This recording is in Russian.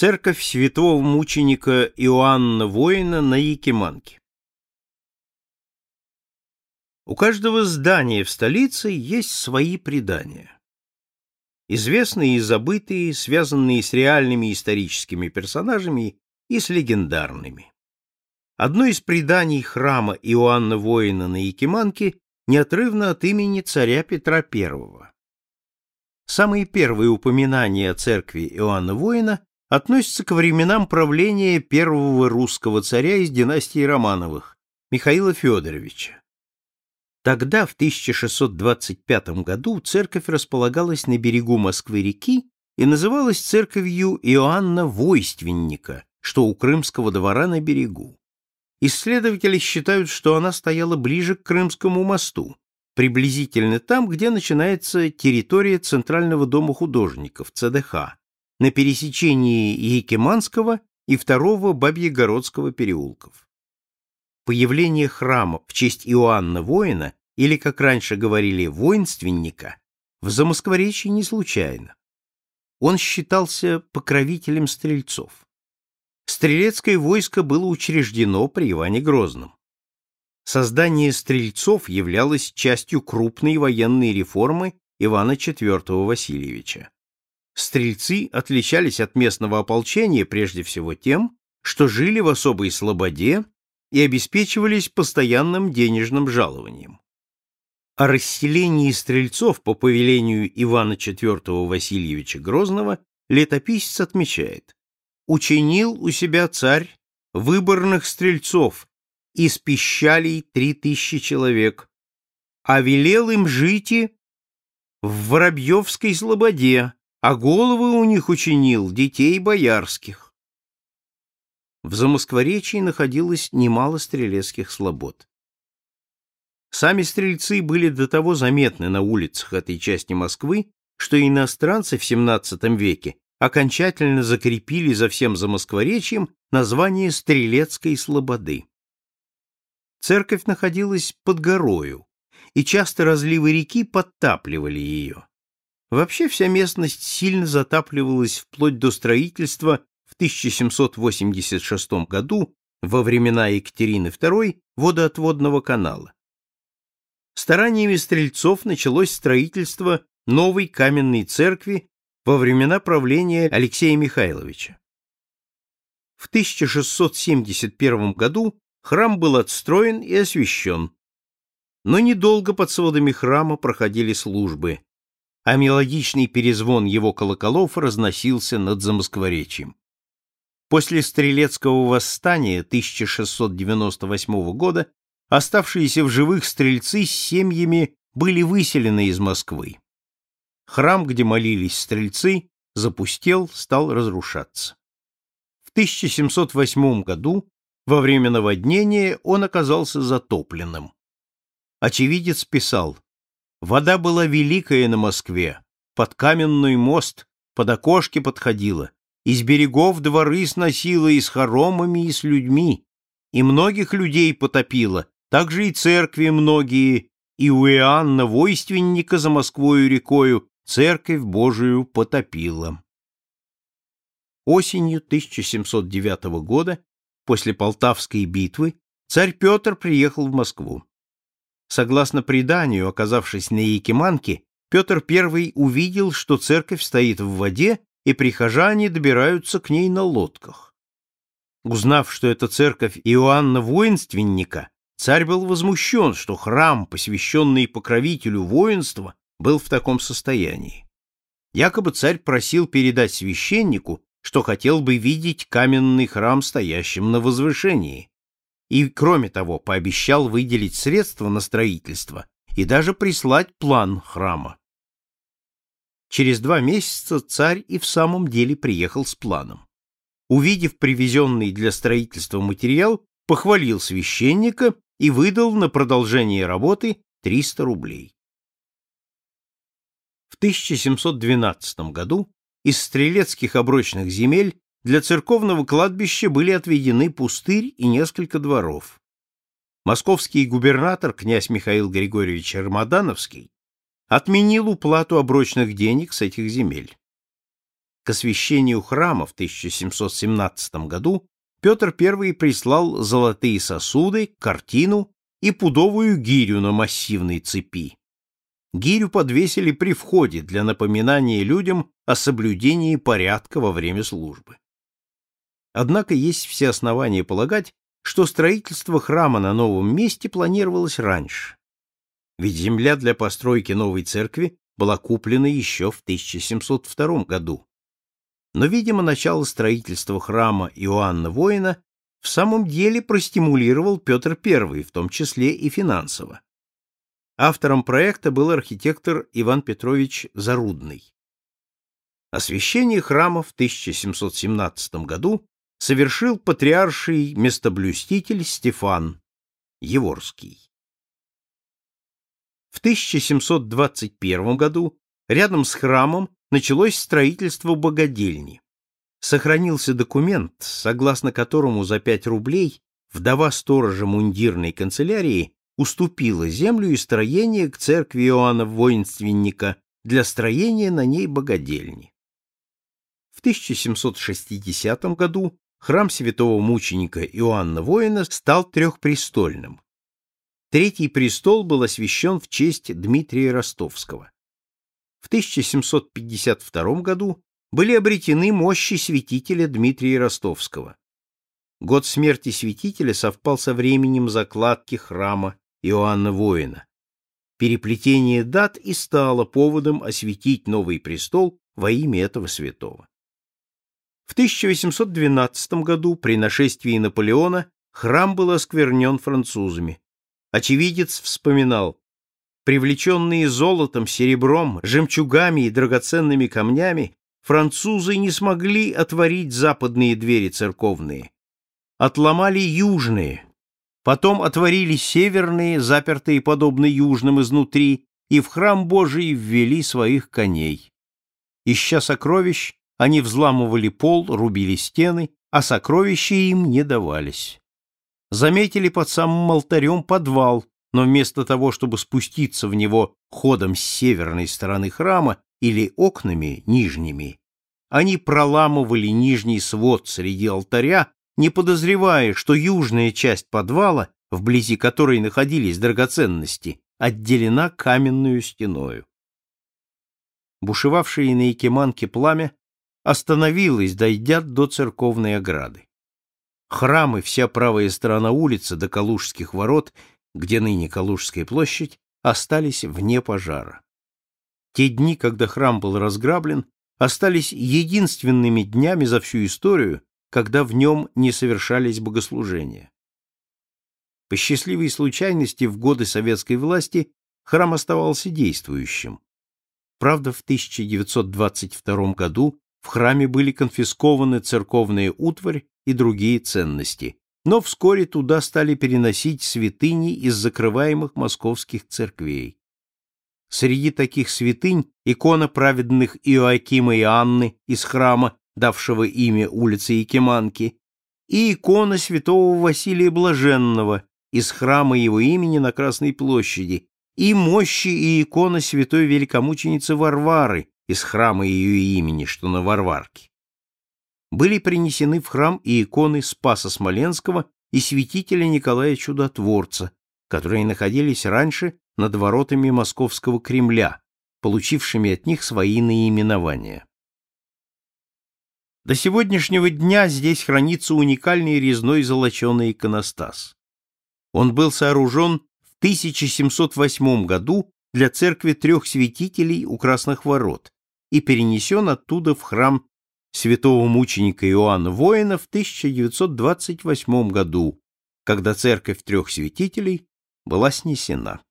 Церковь святого мученика Иоанна Воина на Якиманке. У каждого здания в столице есть свои предания. Известные и забытые, связанные с реальными историческими персонажами и с легендарными. Одно из преданий храма Иоанна Воина на Якиманке неотрывно от имени царя Петра I. Самые первые упоминания о церкви Иоанна Воина относятся к временам правления первого русского царя из династии Романовых, Михаила Федоровича. Тогда, в 1625 году, церковь располагалась на берегу Москвы-реки и называлась церковью Иоанна Войственника, что у крымского двора на берегу. Исследователи считают, что она стояла ближе к Крымскому мосту, приблизительно там, где начинается территория Центрального дома художников, ЦДХ, на пересечении Якиманского и второго Бабьегородского переулков. Появление храма в честь Иоанна Воина, или, как раньше говорили, воинственника, в Замоскворечье не случайно. Он считался покровителем стрельцов. Стрелецкое войско было учреждено при Иване Грозном. Создание стрельцов являлось частью крупной военной реформы Ивана IV Васильевича. Стрельцы отличались от местного ополчения прежде всего тем, что жили в особой слободе и обеспечивались постоянным денежным жалованием. О расселении стрельцов по повелению Ивана IV Васильевича Грозного летописец отмечает «Учинил у себя царь выборных стрельцов из пищалей три тысячи человек, а велел им жить и в Воробьевской слободе, а головы у них учинил детей боярских. В Замоскворечье находилось немало стрелецких слобод. Сами стрельцы были до того заметны на улицах этой части Москвы, что иностранцы в XVII веке окончательно закрепили за всем Замоскворечьем название Стрелецкой слободы. Церковь находилась под горою, и часто разливы реки подтапливали ее. Вообще вся местность сильно затапливалась вплоть до строительства в 1786 году во времена Екатерины II водоотводного канала. Стараниями стрельцов началось строительство новой каменной церкви во времена правления Алексея Михайловича. В 1671 году храм был отстроен и освящен, но недолго под сводами храма проходили службы, а мелодичный перезвон его колоколов разносился над Замоскворечьем. После Стрелецкого восстания 1698 года оставшиеся в живых стрельцы с семьями были выселены из Москвы. Храм, где молились стрельцы, запустел, стал разрушаться. В 1708 году, во время наводнения, он оказался затопленным. Очевидец писал, Вода была великая на Москве, под каменный мост, под окошки подходила, из берегов дворы сносила и с хоромами, и с людьми, и многих людей потопила, также и церкви многие, и у Иоанна Войственника за Москвою рекою церковь Божию потопила. Осенью 1709 года, после Полтавской битвы, царь Петр приехал в Москву. Согласно преданию, оказавшись на Якиманке, Петр I увидел, что церковь стоит в воде, и прихожане добираются к ней на лодках. Узнав, что это церковь Иоанна Воинственника, царь был возмущен, что храм, посвященный покровителю воинства, был в таком состоянии. Якобы царь просил передать священнику, что хотел бы видеть каменный храм стоящим на возвышении, и, кроме того, пообещал выделить средства на строительство и даже прислать план храма. Через два месяца царь и в самом деле приехал с планом. Увидев привезенный для строительства материал, похвалил священника и выдал на продолжение работы 300 рублей. В 1712 году из стрелецких оброчных земель для церковного кладбища были отведены пустырь и несколько дворов. Московский губернатор, князь Михаил Григорьевич Армадановский, отменил уплату оброчных денег с этих земель. к освящению храма в 1717 году Петр I прислал золотые сосуды, картину и пудовую гирю на массивной цепи. Гирю подвесили при входе для напоминания людям о соблюдении порядка во время службы. Однако есть все основания полагать, что строительство храма на новом месте планировалось раньше. Ведь земля для постройки новой церкви была куплена еще в 1702 году. Но, видимо, начало строительства храма Иоанна Воина в самом деле простимулировал Петр I, в том числе и финансово. Автором проекта был архитектор Иван Петрович Зарудный. Освящение храма в 1717 году совершил патриарший местоблюститель Стефан Еворский. В 1721 году рядом с храмом началось строительство богадельни. Сохранился документ, согласно которому за 5 рублей вдова сторожа мундирной канцелярии уступила землю и строение к церкви Иоанна Воинственника для строения на ней богадельни. В 1760 году храм святого мученика Иоанна Воина стал трехпрестольным. Третий престол был освящен в честь Дмитрия Ростовского. В 1752 году были обретены мощи святителя Дмитрия Ростовского. Год смерти святителя совпал со временем закладки храма Иоанна Воина. Переплетение дат и стало поводом осветить новый престол во имя этого святого. В 1812 году при нашествии Наполеона храм был осквернен французами. Очевидец вспоминал, привлеченные золотом, серебром, жемчугами и драгоценными камнями, французы не смогли отворить западные двери церковные. Отломали южные, потом отворили северные, запертые подобно южным изнутри, и в храм Божий ввели своих коней. Ища сокровищ, они взламывали пол, рубили стены, а сокровища им не давались заметили под самым алтарем подвал, но вместо того, чтобы спуститься в него ходом с северной стороны храма или окнами нижними, они проламывали нижний свод среди алтаря, не подозревая, что южная часть подвала, вблизи которой находились драгоценности, отделена каменную стеною. Бушевавшее на Якиманке пламя остановилось, дойдя до церковной ограды. Храм и вся правая сторона улицы до Калужских ворот, где ныне Калужская площадь, остались вне пожара. Те дни, когда храм был разграблен, остались единственными днями за всю историю, когда в нем не совершались богослужения. По счастливой случайности в годы советской власти храм оставался действующим. Правда, в 1922 году в храме были конфискованы церковная утварь и другие ценности, но вскоре туда стали переносить святыни из закрываемых московских церквей. Среди таких святынь икона праведных Иоакима и Анны из храма, давшего имя улице Якиманки, и икона святого Василия Блаженного из храма его имени на Красной площади, и мощи и икона святой великомученицы Варвары из храма ее имени, что на Варварке были принесены в храм и иконы Спаса Смоленского и святителя Николая Чудотворца, которые находились раньше над воротами Московского Кремля, получившими от них свои наименования. До сегодняшнего дня здесь хранится уникальный резной золоченый иконостас. Он был сооружен в 1708 году для церкви трех святителей у Красных Ворот и перенесен оттуда в храм святого мученика Иоанна Воина в 1928 году, когда церковь трех святителей была снесена.